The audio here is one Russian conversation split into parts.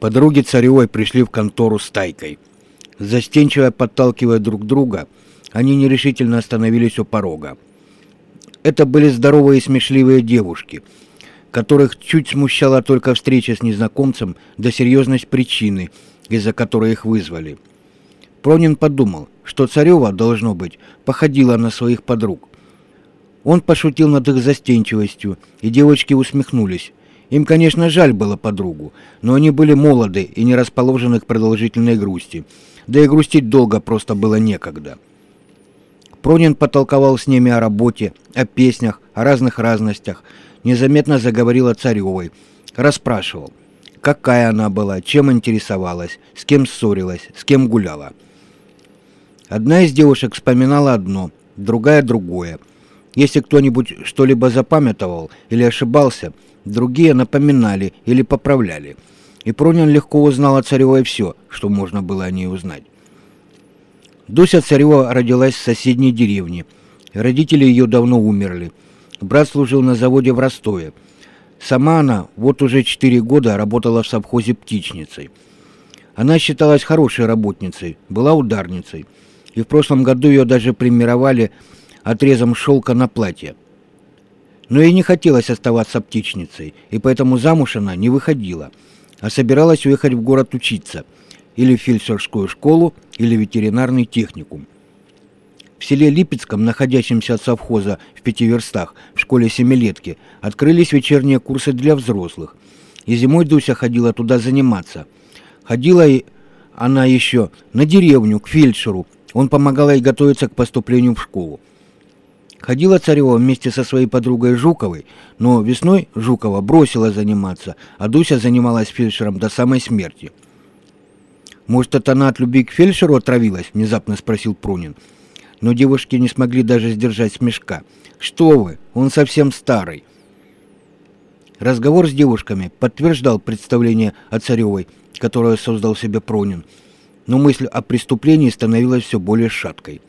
Подруги Царевой пришли в контору с тайкой. Застенчиво подталкивая друг друга, они нерешительно остановились у порога. Это были здоровые и смешливые девушки, которых чуть смущала только встреча с незнакомцем да серьезность причины, из-за которой их вызвали. Пронин подумал, что Царева, должно быть, походила на своих подруг. Он пошутил над их застенчивостью, и девочки усмехнулись. Им, конечно, жаль было подругу, но они были молоды и не расположены к продолжительной грусти. Да и грустить долго просто было некогда. Пронин потолковал с ними о работе, о песнях, о разных разностях, незаметно заговорил о Царевой, расспрашивал, какая она была, чем интересовалась, с кем ссорилась, с кем гуляла. Одна из девушек вспоминала одно, другая другое. Если кто-нибудь что-либо запамятовал или ошибался, другие напоминали или поправляли. И Пронин легко узнал о Царевой все, что можно было о ней узнать. Дуся Царева родилась в соседней деревне. Родители ее давно умерли. Брат служил на заводе в Ростове. Сама она вот уже четыре года работала в совхозе птичницей. Она считалась хорошей работницей, была ударницей. И в прошлом году ее даже премировали отрезом шелка на платье. Но ей не хотелось оставаться птичницей, и поэтому замуж она не выходила, а собиралась уехать в город учиться – или в фельдшерскую школу, или ветеринарный техникум. В селе Липецком, находящемся от совхоза в пяти верстах, в школе семилетки, открылись вечерние курсы для взрослых. И зимой Дуся ходила туда заниматься. Ходила и она еще на деревню, к фельдшеру. Он помогал ей готовиться к поступлению в школу. Ходила Царева вместе со своей подругой Жуковой, но весной Жукова бросила заниматься, а Дуся занималась фельдшером до самой смерти. «Может, это она от любви к фельдшеру отравилась?» — внезапно спросил Прунин. Но девушки не смогли даже сдержать смешка. «Что вы, он совсем старый». Разговор с девушками подтверждал представление о Царевой, которое создал себе Пронин, но мысль о преступлении становилась все более шаткой.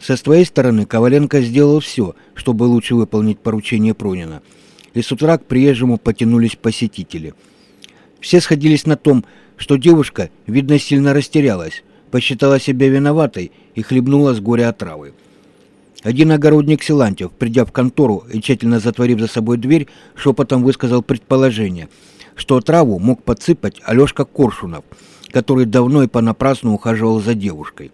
Со своей стороны Коваленко сделал все, чтобы лучше выполнить поручение Пронина, и с утра к приезжему потянулись посетители. Все сходились на том, что девушка, видно, сильно растерялась, посчитала себя виноватой и хлебнула с горя отравы. Один огородник Силантьев, придя в контору и тщательно затворив за собой дверь, шепотом высказал предположение, что отраву мог подсыпать Алешка Коршунов, который давно и понапрасну ухаживал за девушкой.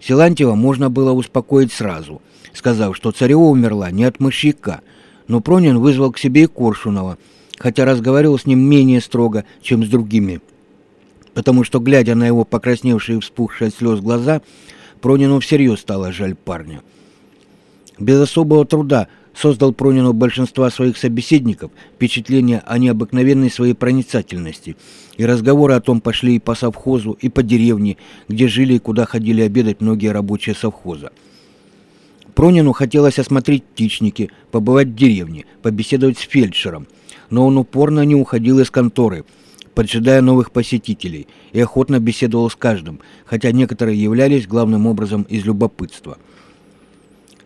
Силантьева можно было успокоить сразу, сказав, что царева умерла не от мышьяка, но Пронин вызвал к себе и Коршунова, хотя разговаривал с ним менее строго, чем с другими потому что, глядя на его покрасневшие и вспухшие от слез глаза, Пронину всерьез стало жаль парня. Без особого труда создал Пронину большинства своих собеседников впечатление о необыкновенной своей проницательности, и разговоры о том пошли и по совхозу, и по деревне, где жили и куда ходили обедать многие рабочие совхоза. Пронину хотелось осмотреть птичники, побывать в деревне, побеседовать с фельдшером, но он упорно не уходил из конторы – поджидая новых посетителей, и охотно беседовал с каждым, хотя некоторые являлись главным образом из любопытства.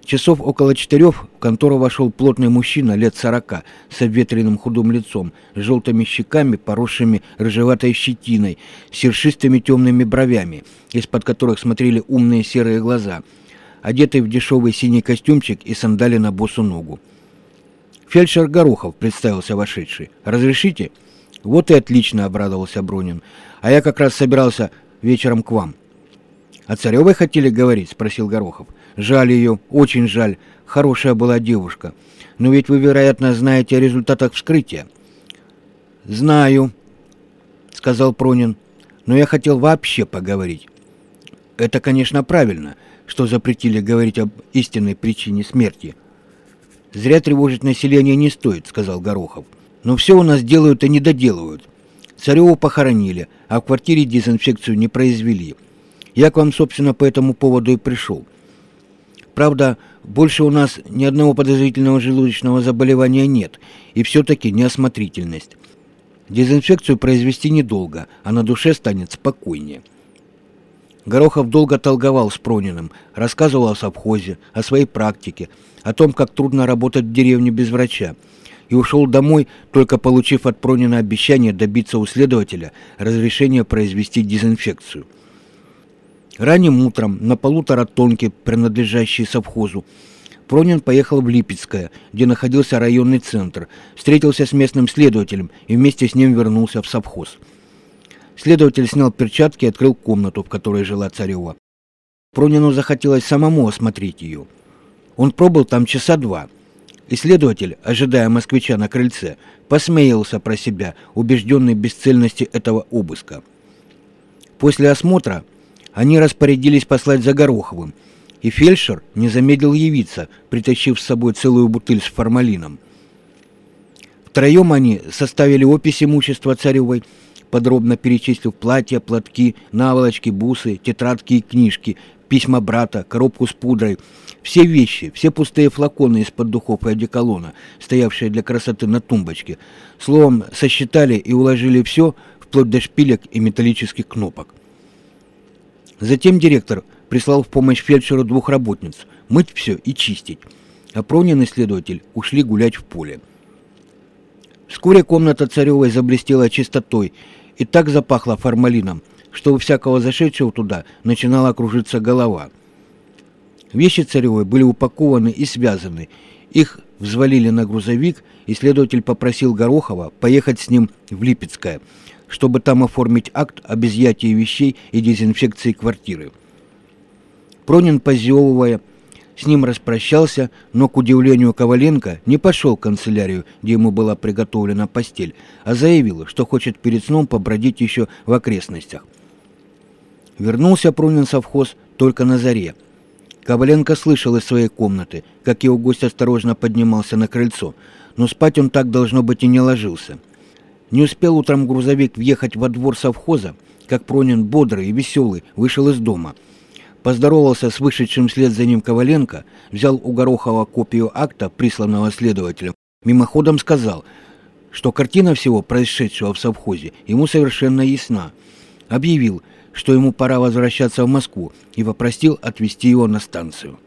Часов около четырех в контору вошел плотный мужчина лет сорока с обветренным худым лицом, с желтыми щеками, поросшими рыжеватой щетиной, с сершистыми темными бровями, из-под которых смотрели умные серые глаза, одетый в дешевый синий костюмчик и сандали на босу ногу. «Фельдшер Горохов», — представился вошедший. «Разрешите?» «Вот и отлично», — обрадовался Брунин. «А я как раз собирался вечером к вам». «О Царевой хотели говорить?» — спросил Горохов. «Жаль ее, очень жаль. Хорошая была девушка. Но ведь вы, вероятно, знаете о результатах вскрытия». «Знаю», — сказал Пронин. «Но я хотел вообще поговорить». «Это, конечно, правильно, что запретили говорить об истинной причине смерти». «Зря тревожить население не стоит», — сказал Горохов. Но все у нас делают и не доделывают. Цареву похоронили, а в квартире дезинфекцию не произвели. Я к вам, собственно, по этому поводу и пришел. Правда, больше у нас ни одного подозрительного желудочного заболевания нет, и все-таки неосмотрительность. Дезинфекцию произвести недолго, а на душе станет спокойнее. Горохов долго толговал с Прониным, рассказывал о совхозе, о своей практике, о том, как трудно работать в деревне без врача, и ушел домой, только получив от Пронина обещание добиться у следователя разрешения произвести дезинфекцию. Ранним утром на полуторатонке, принадлежащей совхозу, Пронин поехал в Липецкое, где находился районный центр, встретился с местным следователем и вместе с ним вернулся в совхоз. Следователь снял перчатки и открыл комнату, в которой жила Царева. Пронину захотелось самому осмотреть ее. Он пробыл там часа два – Исследователь, ожидая москвича на крыльце, посмеялся про себя, убежденный бесцельности этого обыска. После осмотра они распорядились послать за Гороховым, и фельдшер не замедлил явиться, притащив с собой целую бутыль с формалином. Втроем они составили опись имущества царевой, подробно перечислив платья, платки, наволочки, бусы, тетрадки и книжки, письма брата, коробку с пудрой, все вещи, все пустые флаконы из-под духов и одеколона, стоявшие для красоты на тумбочке. Словом, сосчитали и уложили все, вплоть до шпилек и металлических кнопок. Затем директор прислал в помощь фельдшеру двух работниц мыть все и чистить, а Пронин и следователь ушли гулять в поле. Вскоре комната Царевой заблестела чистотой и так запахла формалином, что у всякого зашедшего туда начинала кружиться голова. Вещи царевой были упакованы и связаны. Их взвалили на грузовик, и следователь попросил Горохова поехать с ним в Липецкое, чтобы там оформить акт об изъятии вещей и дезинфекции квартиры. Пронин, позевывая, с ним распрощался, но, к удивлению Коваленко, не пошел в канцелярию, где ему была приготовлена постель, а заявил, что хочет перед сном побродить еще в окрестностях. Вернулся Пронин совхоз только на заре. Коваленко слышал из своей комнаты, как его гость осторожно поднимался на крыльцо, но спать он так, должно быть, и не ложился. Не успел утром грузовик въехать во двор совхоза, как Пронин бодрый и веселый вышел из дома. Поздоровался с вышедшим вслед за ним Коваленко, взял у Горохова копию акта, присланного следователем, мимоходом сказал, что картина всего происшедшего в совхозе ему совершенно ясна. Объявил, что ему пора возвращаться в Москву, и попросил отвезти его на станцию.